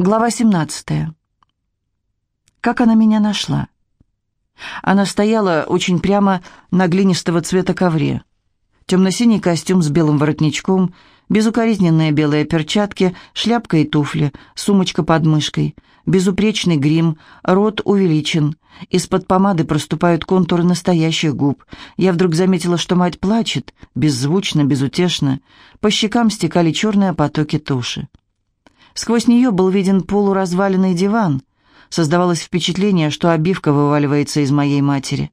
Глава 17. Как она меня нашла? Она стояла очень прямо на глинистого цвета ковре. Темно-синий костюм с белым воротничком, безукоризненные белые перчатки, шляпка и туфли, сумочка под мышкой, безупречный грим, рот увеличен, из-под помады проступают контуры настоящих губ. Я вдруг заметила, что мать плачет, беззвучно, безутешно, по щекам стекали черные потоки туши. Сквозь нее был виден полуразваленный диван. Создавалось впечатление, что обивка вываливается из моей матери.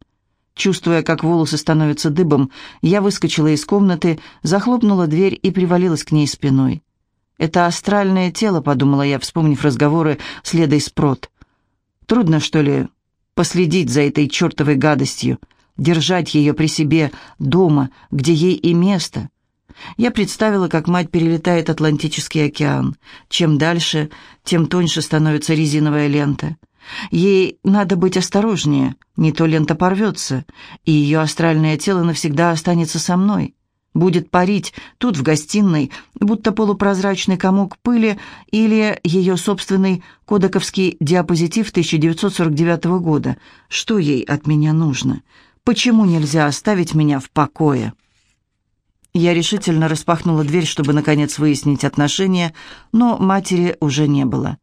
Чувствуя, как волосы становятся дыбом, я выскочила из комнаты, захлопнула дверь и привалилась к ней спиной. «Это астральное тело», — подумала я, вспомнив разговоры с Ледой Спрот. «Трудно, что ли, последить за этой чертовой гадостью, держать ее при себе дома, где ей и место?» Я представила, как мать перелетает Атлантический океан. Чем дальше, тем тоньше становится резиновая лента. Ей надо быть осторожнее, не то лента порвется, и ее астральное тело навсегда останется со мной. Будет парить тут, в гостиной, будто полупрозрачный комок пыли или ее собственный кодековский диапозитив 1949 года. Что ей от меня нужно? Почему нельзя оставить меня в покое?» Я решительно распахнула дверь, чтобы, наконец, выяснить отношения, но матери уже не было.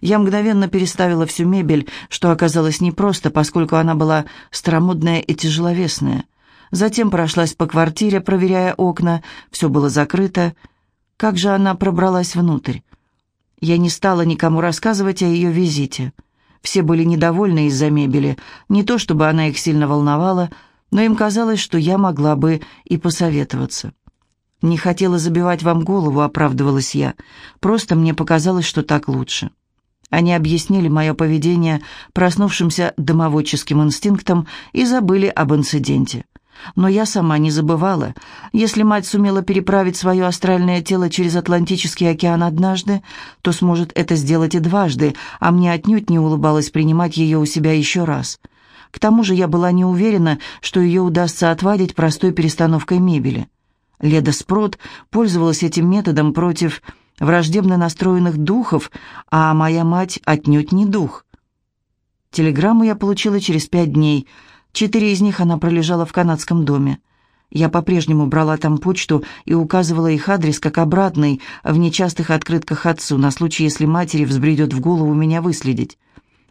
Я мгновенно переставила всю мебель, что оказалось непросто, поскольку она была старомодная и тяжеловесная. Затем прошлась по квартире, проверяя окна, все было закрыто. Как же она пробралась внутрь? Я не стала никому рассказывать о ее визите. Все были недовольны из-за мебели, не то чтобы она их сильно волновала, но им казалось, что я могла бы и посоветоваться. «Не хотела забивать вам голову», — оправдывалась я. «Просто мне показалось, что так лучше». Они объяснили мое поведение проснувшимся домоводческим инстинктом и забыли об инциденте. Но я сама не забывала. Если мать сумела переправить свое астральное тело через Атлантический океан однажды, то сможет это сделать и дважды, а мне отнюдь не улыбалось принимать ее у себя еще раз. К тому же я была не уверена, что ее удастся отвадить простой перестановкой мебели. Леда Спрот пользовалась этим методом против враждебно настроенных духов, а моя мать отнюдь не дух. Телеграмму я получила через пять дней. Четыре из них она пролежала в канадском доме. Я по-прежнему брала там почту и указывала их адрес как обратный в нечастых открытках отцу, на случай, если матери взбредет в голову меня выследить.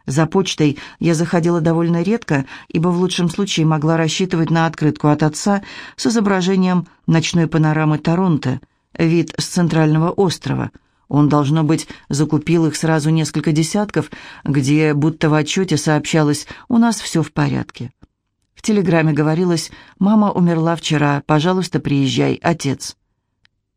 За почтой я заходила довольно редко, ибо в лучшем случае могла рассчитывать на открытку от отца с изображением ночной панорамы Торонто, вид с центрального острова. Он, должно быть, закупил их сразу несколько десятков, где, будто в отчете сообщалось, «У нас все в порядке». В телеграмме говорилось «Мама умерла вчера, пожалуйста, приезжай, отец».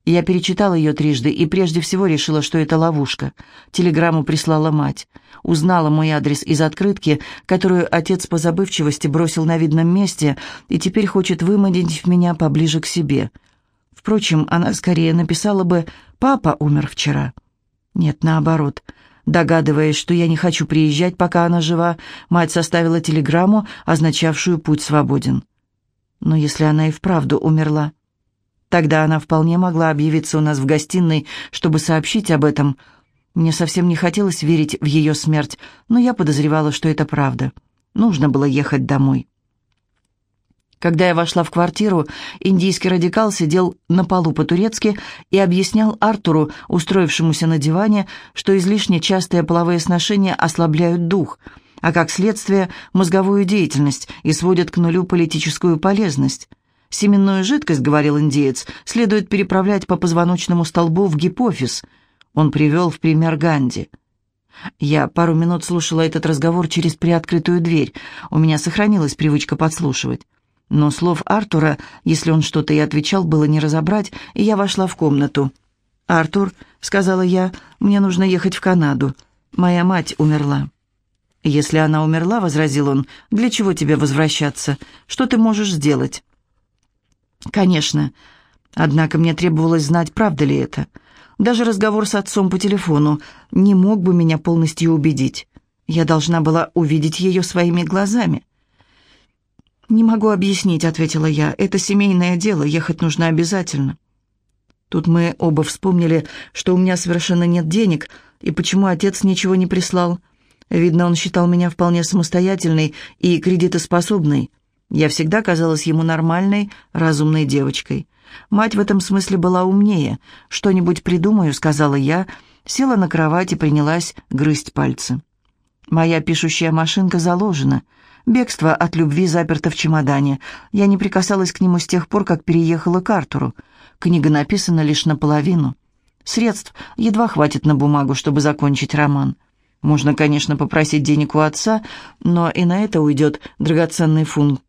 Я перечитала ее трижды и прежде всего решила, что это ловушка. Телеграмму прислала мать. Узнала мой адрес из открытки, которую отец по забывчивости бросил на видном месте и теперь хочет выманить меня поближе к себе. Впрочем, она скорее написала бы «Папа умер вчера». Нет, наоборот. Догадываясь, что я не хочу приезжать, пока она жива, мать составила телеграмму, означавшую «Путь свободен». Но если она и вправду умерла... Тогда она вполне могла объявиться у нас в гостиной, чтобы сообщить об этом. Мне совсем не хотелось верить в ее смерть, но я подозревала, что это правда. Нужно было ехать домой. Когда я вошла в квартиру, индийский радикал сидел на полу по-турецки и объяснял Артуру, устроившемуся на диване, что излишне частые половые сношения ослабляют дух, а как следствие мозговую деятельность и сводят к нулю политическую полезность. Семенную жидкость, говорил индеец, следует переправлять по позвоночному столбу в гипофиз. Он привел в пример Ганди. Я пару минут слушала этот разговор через приоткрытую дверь. У меня сохранилась привычка подслушивать. Но слов Артура, если он что-то и отвечал, было не разобрать, и я вошла в комнату. «Артур», — сказала я, — «мне нужно ехать в Канаду. Моя мать умерла». «Если она умерла», — возразил он, — «для чего тебе возвращаться? Что ты можешь сделать?» Конечно. Однако мне требовалось знать, правда ли это. Даже разговор с отцом по телефону не мог бы меня полностью убедить. Я должна была увидеть ее своими глазами. «Не могу объяснить», — ответила я. «Это семейное дело, ехать нужно обязательно». Тут мы оба вспомнили, что у меня совершенно нет денег, И почему отец ничего не прислал? Видно, он считал меня вполне самостоятельной и кредитоспособной. Я всегда казалась ему нормальной, разумной девочкой. Мать в этом смысле была умнее. «Что-нибудь придумаю», — сказала я, села на кровать и принялась грызть пальцы. Моя пишущая машинка заложена. Бегство от любви заперто в чемодане. Я не прикасалась к нему с тех пор, как переехала к Артуру. Книга написана лишь наполовину. Средств едва хватит на бумагу, чтобы закончить роман. Можно, конечно, попросить денег у отца, но и на это уйдет драгоценный фунт.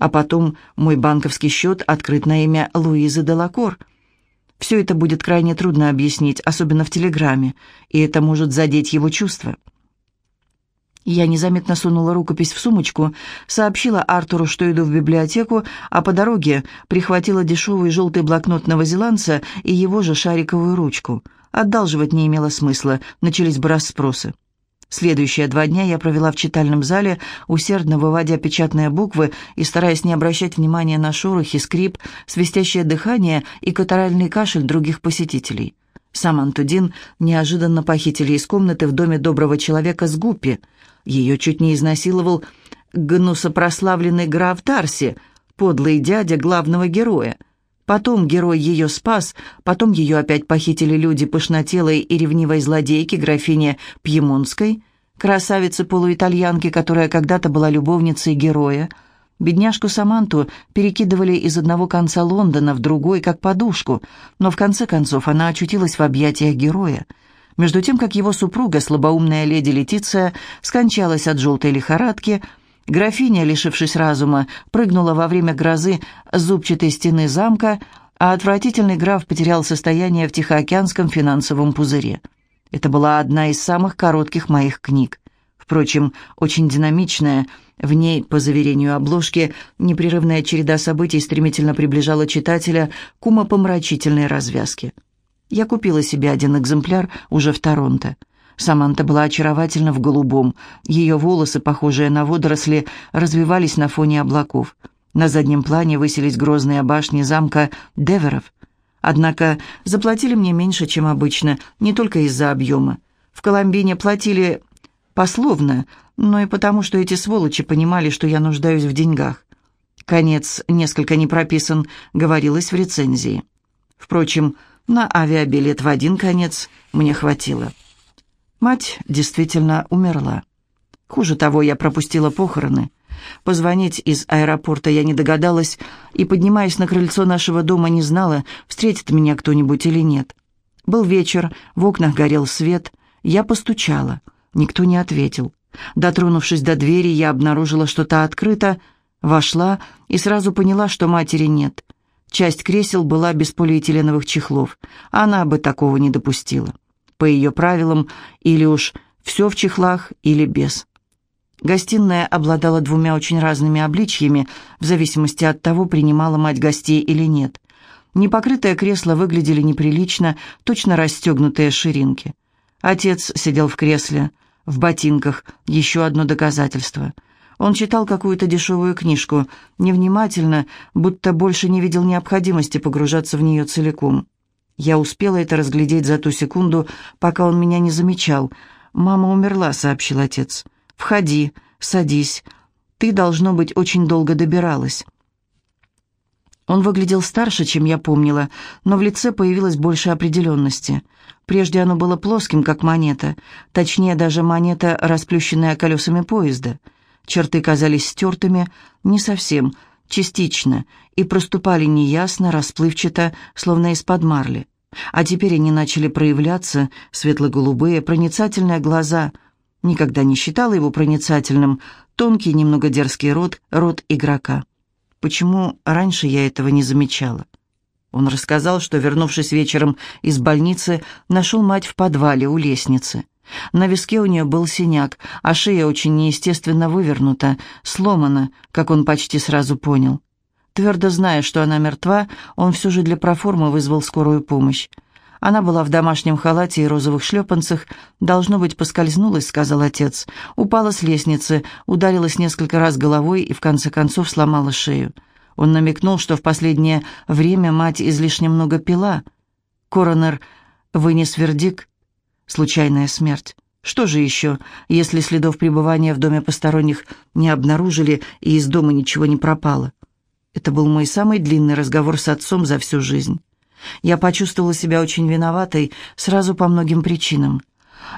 А потом мой банковский счет открыт на имя Луизы Делакор. Все это будет крайне трудно объяснить, особенно в телеграмме, и это может задеть его чувства. Я незаметно сунула рукопись в сумочку, сообщила Артуру, что иду в библиотеку, а по дороге прихватила дешевый желтый блокнот новозеландца и его же шариковую ручку. Отдалживать не имело смысла, начались бы расспросы. Следующие два дня я провела в читальном зале, усердно выводя печатные буквы и стараясь не обращать внимания на шорохи, скрип, свистящее дыхание и катаральный кашель других посетителей. Сам Антудин неожиданно похитили из комнаты в доме доброго человека с Гуппи. Ее чуть не изнасиловал гнусопрославленный граф Тарси, подлый дядя главного героя. Потом герой ее спас, потом ее опять похитили люди пышнотелой и ревнивой злодейки, графине Пьемонской, красавицы-полуитальянки, которая когда-то была любовницей героя. Бедняжку Саманту перекидывали из одного конца Лондона в другой, как подушку, но в конце концов она очутилась в объятиях героя. Между тем, как его супруга, слабоумная леди Летиция, скончалась от желтой лихорадки – Графиня, лишившись разума, прыгнула во время грозы с зубчатой стены замка, а отвратительный граф потерял состояние в Тихоокеанском финансовом пузыре. Это была одна из самых коротких моих книг. Впрочем, очень динамичная, в ней, по заверению обложки, непрерывная череда событий стремительно приближала читателя к умопомрачительной развязке. Я купила себе один экземпляр уже в Торонто. Саманта была очаровательна в голубом. Ее волосы, похожие на водоросли, развивались на фоне облаков. На заднем плане высились грозные башни замка Деверов. Однако заплатили мне меньше, чем обычно, не только из-за объема. В Коломбине платили пословно, но и потому, что эти сволочи понимали, что я нуждаюсь в деньгах. Конец несколько не прописан, говорилось в рецензии. Впрочем, на авиабилет в один конец мне хватило. Мать действительно умерла. Хуже того, я пропустила похороны. Позвонить из аэропорта я не догадалась и, поднимаясь на крыльцо нашего дома, не знала, встретит меня кто-нибудь или нет. Был вечер, в окнах горел свет. Я постучала. Никто не ответил. Дотронувшись до двери, я обнаружила, что та открыта, вошла и сразу поняла, что матери нет. Часть кресел была без полиэтиленовых чехлов. Она бы такого не допустила по ее правилам, или уж все в чехлах, или без. Гостиная обладала двумя очень разными обличьями, в зависимости от того, принимала мать гостей или нет. Непокрытые кресла выглядели неприлично, точно расстегнутые ширинки. Отец сидел в кресле, в ботинках, еще одно доказательство. Он читал какую-то дешевую книжку, невнимательно, будто больше не видел необходимости погружаться в нее целиком. Я успела это разглядеть за ту секунду, пока он меня не замечал. «Мама умерла», — сообщил отец. «Входи, садись. Ты, должно быть, очень долго добиралась». Он выглядел старше, чем я помнила, но в лице появилось больше определенности. Прежде оно было плоским, как монета, точнее, даже монета, расплющенная колесами поезда. Черты казались стертыми, не совсем, частично, и проступали неясно, расплывчато, словно из-под марли. А теперь они начали проявляться, светло-голубые, проницательные глаза. Никогда не считала его проницательным, тонкий, немного дерзкий рот, рот игрока. Почему раньше я этого не замечала? Он рассказал, что, вернувшись вечером из больницы, нашел мать в подвале у лестницы. На виске у нее был синяк, а шея очень неестественно вывернута, сломана, как он почти сразу понял. Твердо зная, что она мертва, он все же для проформы вызвал скорую помощь. Она была в домашнем халате и розовых шлепанцах. «Должно быть, поскользнулась», — сказал отец. Упала с лестницы, ударилась несколько раз головой и в конце концов сломала шею. Он намекнул, что в последнее время мать излишне много пила. Коронер вынес вердикт. случайная смерть. Что же еще, если следов пребывания в доме посторонних не обнаружили и из дома ничего не пропало? Это был мой самый длинный разговор с отцом за всю жизнь. Я почувствовала себя очень виноватой сразу по многим причинам.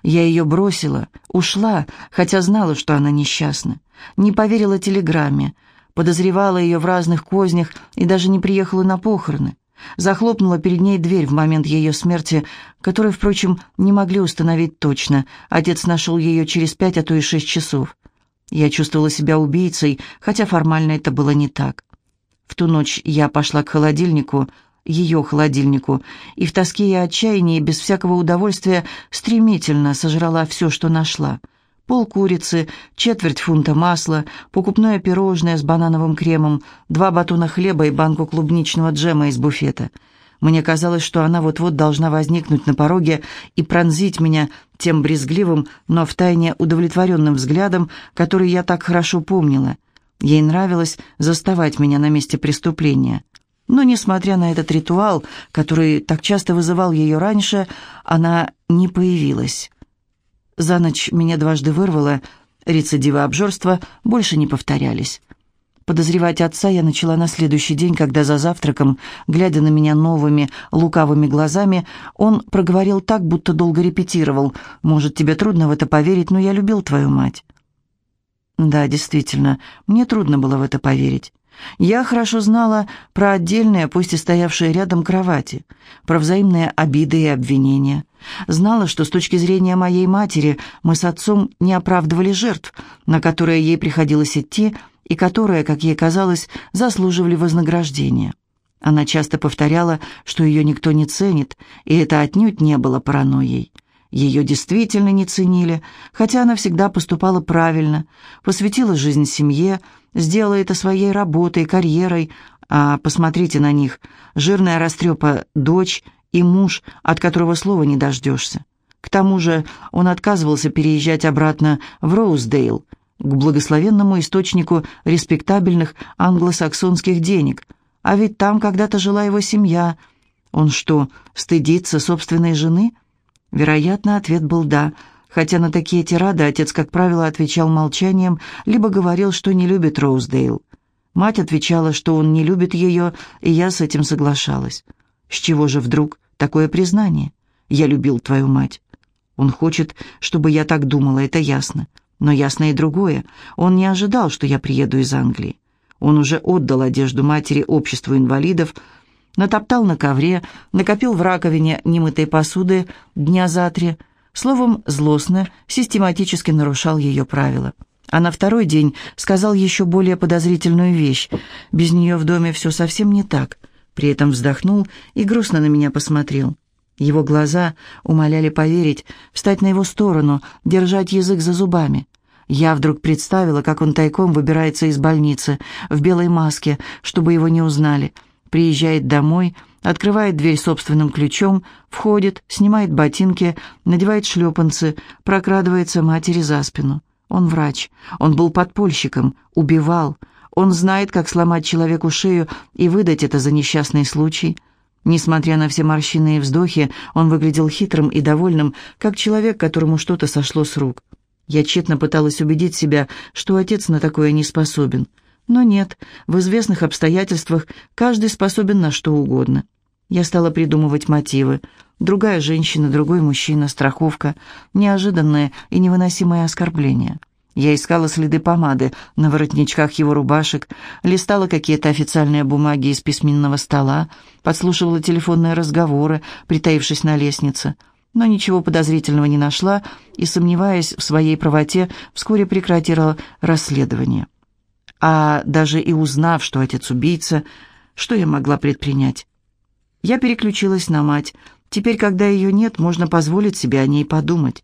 Я ее бросила, ушла, хотя знала, что она несчастна. Не поверила телеграмме, подозревала ее в разных кознях и даже не приехала на похороны. Захлопнула перед ней дверь в момент ее смерти, которую, впрочем, не могли установить точно. Отец нашел ее через пять, а то и шесть часов. Я чувствовала себя убийцей, хотя формально это было не так. В ту ночь я пошла к холодильнику, ее холодильнику, и в тоске и отчаянии, без всякого удовольствия, стремительно сожрала все, что нашла. Пол курицы, четверть фунта масла, покупное пирожное с банановым кремом, два батона хлеба и банку клубничного джема из буфета. Мне казалось, что она вот-вот должна возникнуть на пороге и пронзить меня тем брезгливым, но втайне удовлетворенным взглядом, который я так хорошо помнила. Ей нравилось заставать меня на месте преступления. Но, несмотря на этот ритуал, который так часто вызывал ее раньше, она не появилась. За ночь меня дважды вырвало, рецидивы обжорства больше не повторялись. Подозревать отца я начала на следующий день, когда за завтраком, глядя на меня новыми, лукавыми глазами, он проговорил так, будто долго репетировал. «Может, тебе трудно в это поверить, но я любил твою мать». Да, действительно, мне трудно было в это поверить. Я хорошо знала про отдельные, пусть и стоявшие рядом кровати, про взаимные обиды и обвинения. Знала, что с точки зрения моей матери мы с отцом не оправдывали жертв, на которые ей приходилось идти, и которые, как ей казалось, заслуживали вознаграждения. Она часто повторяла, что ее никто не ценит, и это отнюдь не было паранойей. Ее действительно не ценили, хотя она всегда поступала правильно, посвятила жизнь семье, сделала это своей работой, карьерой, а посмотрите на них, жирная растрепа дочь и муж, от которого слова не дождешься. К тому же он отказывался переезжать обратно в Роуздейл, к благословенному источнику респектабельных англосаксонских денег, а ведь там когда-то жила его семья. Он что, стыдится собственной жены? Вероятно, ответ был «да», хотя на такие тирады отец, как правило, отвечал молчанием, либо говорил, что не любит Роуздейл. Мать отвечала, что он не любит ее, и я с этим соглашалась. С чего же вдруг такое признание? Я любил твою мать. Он хочет, чтобы я так думала, это ясно. Но ясно и другое. Он не ожидал, что я приеду из Англии. Он уже отдал одежду матери обществу инвалидов, натоптал на ковре, накопил в раковине немытой посуды дня за три, словом, злостно, систематически нарушал ее правила. А на второй день сказал еще более подозрительную вещь. Без нее в доме все совсем не так. При этом вздохнул и грустно на меня посмотрел. Его глаза умоляли поверить, встать на его сторону, держать язык за зубами. Я вдруг представила, как он тайком выбирается из больницы, в белой маске, чтобы его не узнали — приезжает домой, открывает дверь собственным ключом, входит, снимает ботинки, надевает шлепанцы, прокрадывается матери за спину. Он врач, он был подпольщиком, убивал. Он знает, как сломать человеку шею и выдать это за несчастный случай. Несмотря на все морщины и вздохи, он выглядел хитрым и довольным, как человек, которому что-то сошло с рук. Я тщетно пыталась убедить себя, что отец на такое не способен. Но нет, в известных обстоятельствах каждый способен на что угодно. Я стала придумывать мотивы. Другая женщина, другой мужчина, страховка, неожиданное и невыносимое оскорбление. Я искала следы помады на воротничках его рубашек, листала какие-то официальные бумаги из письменного стола, подслушивала телефонные разговоры, притаившись на лестнице, но ничего подозрительного не нашла и, сомневаясь в своей правоте, вскоре прекратила расследование. А даже и узнав, что отец убийца, что я могла предпринять? Я переключилась на мать. Теперь, когда ее нет, можно позволить себе о ней подумать.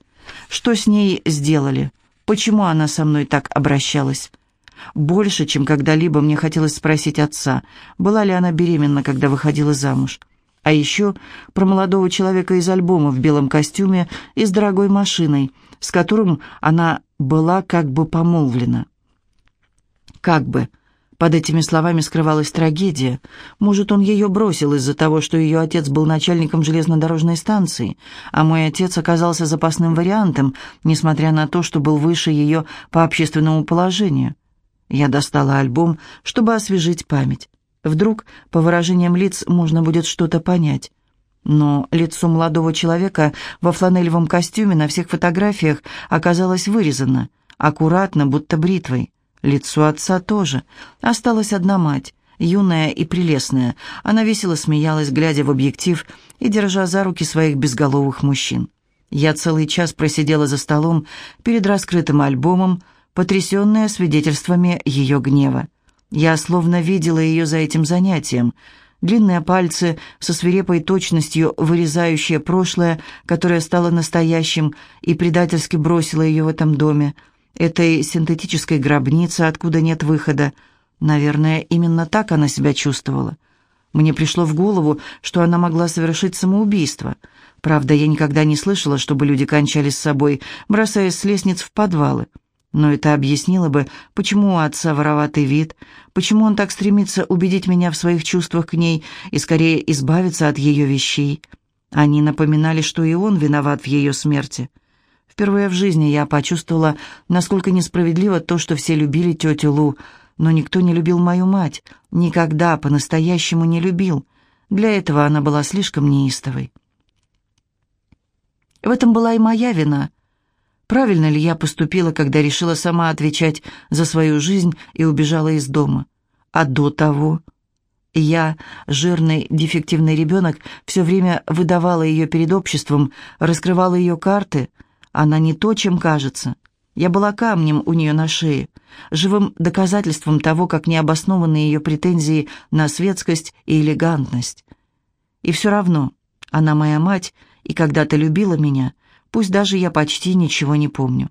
Что с ней сделали? Почему она со мной так обращалась? Больше, чем когда-либо мне хотелось спросить отца, была ли она беременна, когда выходила замуж. А еще про молодого человека из альбома в белом костюме и с дорогой машиной, с которым она была как бы помолвлена. Как бы. Под этими словами скрывалась трагедия. Может, он ее бросил из-за того, что ее отец был начальником железнодорожной станции, а мой отец оказался запасным вариантом, несмотря на то, что был выше ее по общественному положению. Я достала альбом, чтобы освежить память. Вдруг, по выражениям лиц, можно будет что-то понять. Но лицо молодого человека во фланелевом костюме на всех фотографиях оказалось вырезано, аккуратно, будто бритвой. Лицо отца тоже. Осталась одна мать, юная и прелестная. Она весело смеялась, глядя в объектив и держа за руки своих безголовых мужчин. Я целый час просидела за столом перед раскрытым альбомом, потрясенная свидетельствами ее гнева. Я словно видела ее за этим занятием. Длинные пальцы со свирепой точностью, вырезающие прошлое, которое стало настоящим и предательски бросило ее в этом доме — этой синтетической гробнице, откуда нет выхода. Наверное, именно так она себя чувствовала. Мне пришло в голову, что она могла совершить самоубийство. Правда, я никогда не слышала, чтобы люди кончали с собой, бросаясь с лестниц в подвалы. Но это объяснило бы, почему у отца вороватый вид, почему он так стремится убедить меня в своих чувствах к ней и скорее избавиться от ее вещей. Они напоминали, что и он виноват в ее смерти. Впервые в жизни я почувствовала, насколько несправедливо то, что все любили тетю Лу, но никто не любил мою мать, никогда по-настоящему не любил. Для этого она была слишком неистовой. В этом была и моя вина. Правильно ли я поступила, когда решила сама отвечать за свою жизнь и убежала из дома? А до того... Я, жирный, дефективный ребенок, все время выдавала ее перед обществом, раскрывала ее карты — она не то, чем кажется. Я была камнем у нее на шее, живым доказательством того, как необоснованы ее претензии на светскость и элегантность. И все равно, она моя мать и когда-то любила меня, пусть даже я почти ничего не помню.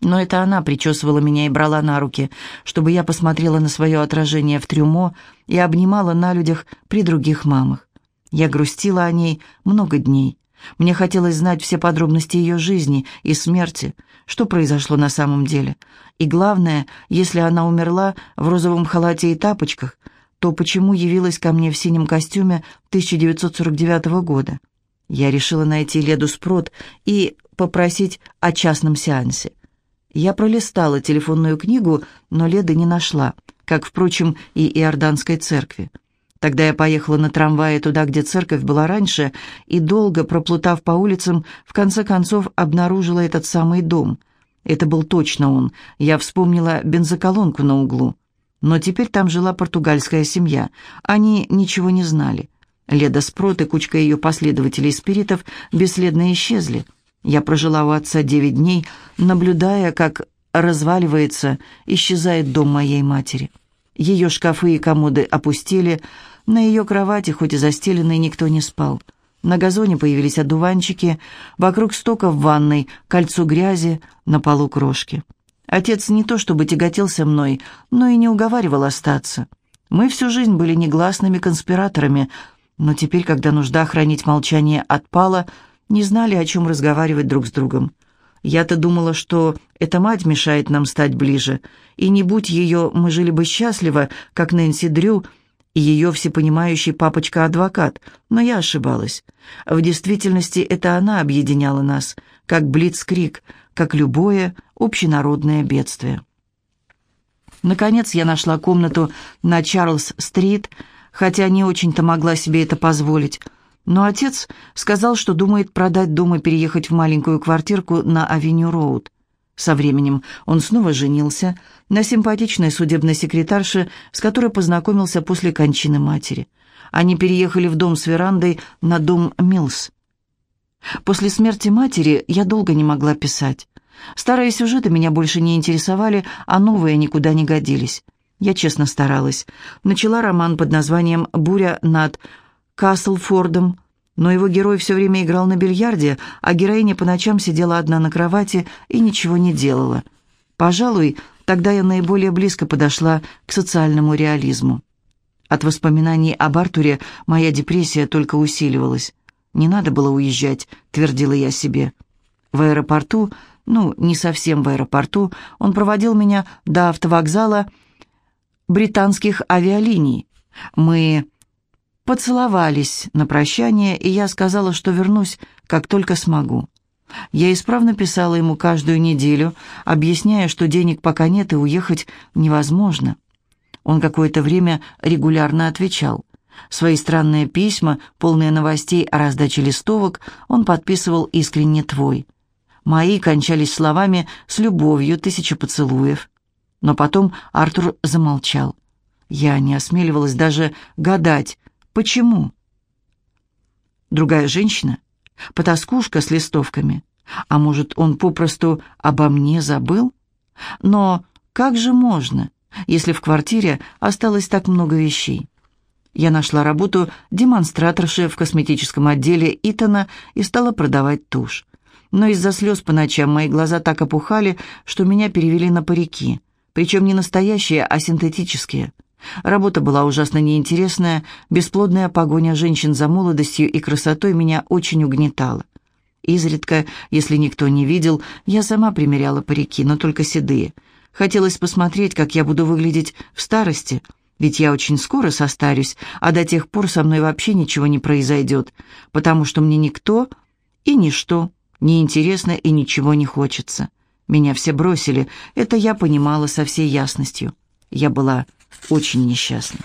Но это она причесывала меня и брала на руки, чтобы я посмотрела на свое отражение в трюмо и обнимала на людях при других мамах. Я грустила о ней много дней, мне хотелось знать все подробности ее жизни и смерти, что произошло на самом деле. И главное, если она умерла в розовом халате и тапочках, то почему явилась ко мне в синем костюме 1949 года? Я решила найти Леду Спрот и попросить о частном сеансе. Я пролистала телефонную книгу, но Леды не нашла, как, впрочем, и Иорданской церкви. Тогда я поехала на трамвае туда, где церковь была раньше, и долго, проплутав по улицам, в конце концов обнаружила этот самый дом. Это был точно он. Я вспомнила бензоколонку на углу. Но теперь там жила португальская семья. Они ничего не знали. Леда Спрот и кучка ее последователей спиритов бесследно исчезли. Я прожила у отца девять дней, наблюдая, как разваливается, исчезает дом моей матери. Ее шкафы и комоды опустили, на ее кровати, хоть и застеленной, никто не спал. На газоне появились одуванчики, вокруг стока в ванной, кольцо грязи, на полу крошки. Отец не то чтобы тяготился мной, но и не уговаривал остаться. Мы всю жизнь были негласными конспираторами, но теперь, когда нужда хранить молчание отпала, не знали, о чем разговаривать друг с другом. Я-то думала, что эта мать мешает нам стать ближе, и не будь ее, мы жили бы счастливо, как Нэнси Дрю — и ее всепонимающий папочка-адвокат, но я ошибалась. В действительности это она объединяла нас, как блицкрик, как любое общенародное бедствие. Наконец я нашла комнату на Чарльз-стрит, хотя не очень-то могла себе это позволить. Но отец сказал, что думает продать дом и переехать в маленькую квартирку на Авеню-Роуд. Со временем он снова женился на симпатичной судебной секретарше, с которой познакомился после кончины матери. Они переехали в дом с верандой на Дон-Миллс. После смерти матери я долго не могла писать. Старые сюжеты меня больше не интересовали, а новые никуда не годились. Я честно старалась. Начала роман под названием «Буря над Каслфордом», но его герой все время играл на бильярде, а героиня по ночам сидела одна на кровати и ничего не делала. Пожалуй, тогда я наиболее близко подошла к социальному реализму. От воспоминаний об Артуре моя депрессия только усиливалась. «Не надо было уезжать», — твердила я себе. В аэропорту, ну, не совсем в аэропорту, он проводил меня до автовокзала британских авиалиний. Мы поцеловались на прощание, и я сказала, что вернусь, как только смогу. Я исправно писала ему каждую неделю, объясняя, что денег пока нет и уехать невозможно. Он какое-то время регулярно отвечал. Свои странные письма, полные новостей о раздаче листовок, он подписывал «Искренне твой». Мои кончались словами «С любовью, тысяча поцелуев». Но потом Артур замолчал. Я не осмеливалась даже гадать, почему. Другая женщина, потаскушка с листовками. А может, он попросту обо мне забыл? Но как же можно, если в квартире осталось так много вещей? Я нашла работу демонстраторши в косметическом отделе Итана и стала продавать тушь. Но из-за слез по ночам мои глаза так опухали, что меня перевели на парики. Причем не настоящие, а синтетические. Работа была ужасно неинтересная, бесплодная погоня женщин за молодостью и красотой меня очень угнетала. Изредка, если никто не видел, я сама примеряла парики, но только седые. Хотелось посмотреть, как я буду выглядеть в старости – ведь я очень скоро состарюсь, а до тех пор со мной вообще ничего не произойдет, потому что мне никто и ничто не интересно и ничего не хочется. Меня все бросили, это я понимала со всей ясностью. Я была очень несчастна.